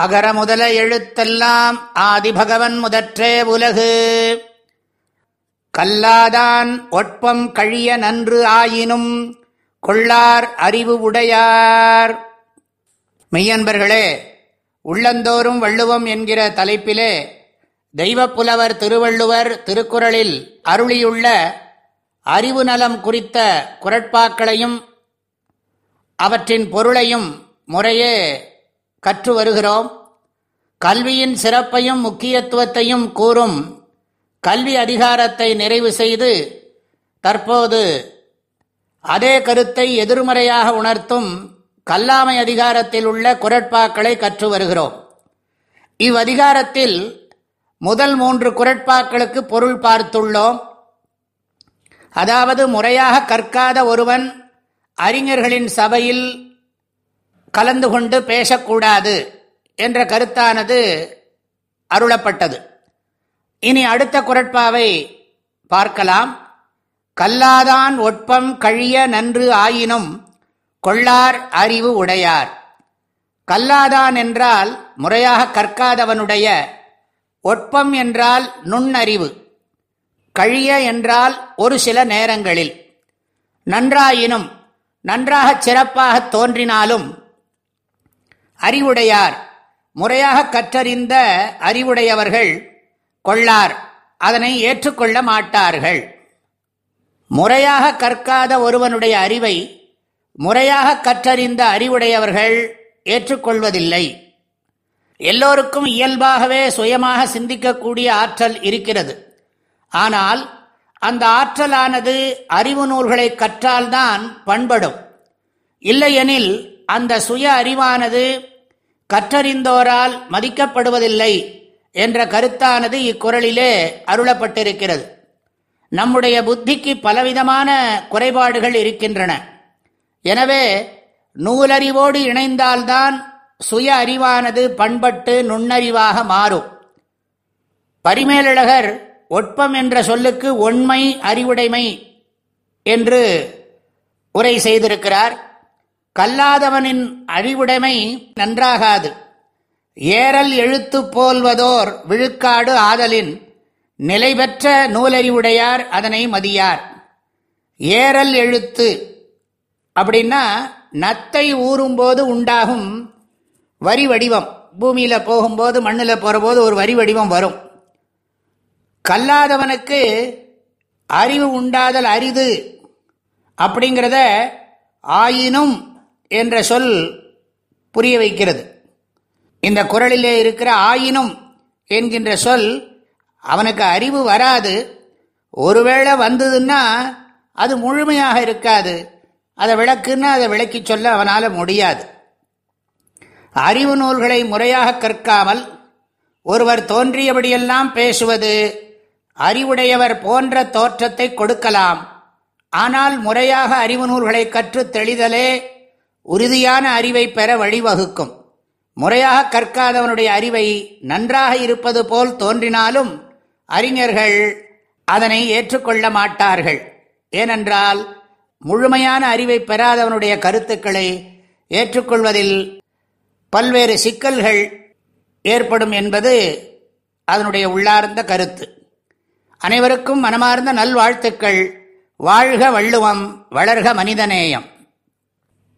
அகர முதல எழுத்தெல்லாம் ஆதிபகவன் முதற்றே உலகு. கல்லாதான் ஒட்பம் கழிய நன்று ஆயினும் கொள்ளார் அறிவு உடையார். மெய்யன்பர்களே உள்ளந்தோறும் வள்ளுவம் என்கிற தலைப்பிலே தெய்வப்புலவர் திருவள்ளுவர் திருக்குறளில் அருளியுள்ள அறிவு நலம் குறித்த குரட்பாக்களையும் அவற்றின் பொருளையும் முறையே கற்று வருகிறோம் கல்வியின் சிறப்பையும் முக்கியத்துவத்தையும் கூறும் கல்வி அதிகாரத்தை நிறைவு செய்து தற்போது அதே கருத்தை எதிர்மறையாக உணர்த்தும் கல்லாமை அதிகாரத்தில் உள்ள குரட்பாக்களை கற்று வருகிறோம் இவ்வதிகாரத்தில் முதல் மூன்று குரட்பாக்களுக்கு பொருள் பார்த்துள்ளோம். அதாவது முறையாக கற்காத ஒருவன் அறிஞர்களின் சபையில் கலந்து கொண்டு பேசக்கூடாது என்ற கருத்தானது அருளப்பட்டது. இனி அடுத்த குரட்பாவை பார்க்கலாம். கல்லாதான் ஒட்பம் கழிய நன்று ஆயினும் கொள்ளார் அறிவு உடையார். கல்லாதான் என்றால் முறையாக கற்காதவனுடைய ஒட்பம் என்றால் நுண்ணறிவு. கழிய என்றால் ஒரு சில நேரங்களில். நன்றாயினும் நன்றாக சிறப்பாக தோன்றினாலும் அறிவுடையார். முறையாக கற்றறிந்த அறிவுடையவர்கள் கொள்ளார். அதனை ஏற்றுக்கொள்ள மாட்டார்கள். முறையாக கற்காத ஒருவனுடைய அறிவை முறையாக கற்றறிந்த அறிவுடையவர்கள் ஏற்றுக்கொள்வதில்லை. எல்லோருக்கும் இயல்பாகவே சுயமாக சிந்திக்கக்கூடிய ஆற்றல் இருக்கிறது. ஆனால் அந்த ஆற்றலானது அறிவு நூல்களை கற்றால்தான் பண்படும். இல்லையெனில் அந்த சுய அறிவானது கற்றறிந்தோரால் மதிக்கப்படுவதில்லை என்ற கருத்தானது இக்குரலிலே அருளப்பட்டிருக்கிறது. நம்முடைய புத்திக்கு பலவிதமான குறைபாடுகள் இருக்கின்றன. எனவே நூலறிவோடு இணைந்தால்தான் சுய அறிவானது பண்பட்டு நுண்ணறிவாக மாறும். பரிமேலழகர் ஒட்பம் என்ற சொல்லுக்கு ஒண்மை அறிவுடைமை என்று உரை செய்திருக்கிறார். கல்லாதவனின் அழிவுடைமை நன்றாகாது. ஏறல் எழுத்து போல்வதோர் விழுக்காடு ஆதலின் நிலைபெற்ற நூலறிவுடையார் அதனை மதியார். ஏறல் எழுத்து அப்படின்னா நத்தை ஊறும்போது உண்டாகும் வரி வடிவம். பூமியில் போகும்போது மண்ணில் போகிறபோது ஒரு வரி வடிவம் வரும். கல்லாதவனுக்கு அறிவு உண்டாதல் அரிது அப்படிங்கிறத ஆயினும் என்ற சொல் புரிய வைக்கிறது. இந்த குரலிலே இருக்கிற ஆயினும் என்கின்ற சொல் அவனுக்கு அறிவு வராது. ஒருவேளை வந்ததுன்னா அது முழுமையாக இருக்காது. அதை விளக்குன்னா அதை விளக்கி சொல்ல அவனால் முடியாது. அறிவு நூல்களை முறையாக கற்காமல் ஒருவர் தோன்றியபடியெல்லாம் பேசுவது அறிவுடையவர் போன்ற தோற்றத்தை கொடுக்கலாம். ஆனால் முறையாக அறிவு நூல்களை கற்று தெளிதலே உறுதியான அறிவை பெற வழிவகுக்கும். முறையாக கற்காதவனுடைய அறிவை நன்றாக இருப்பது போல் தோன்றினாலும் அறிஞர்கள் அதனை ஏற்றுக்கொள்ள மாட்டார்கள். ஏனென்றால் முழுமையான அறிவை பெறாதவனுடைய கருத்துக்களை ஏற்றுக்கொள்வதில் பல்வேறு சிக்கல்கள் ஏற்படும் என்பது அதனுடைய உள்ளார்ந்த கருத்து. அனைவருக்கும் மனமார்ந்த நல்வாழ்த்துக்கள். வாழ்க வள்ளுவம் வளர்க மனிதநேயம்.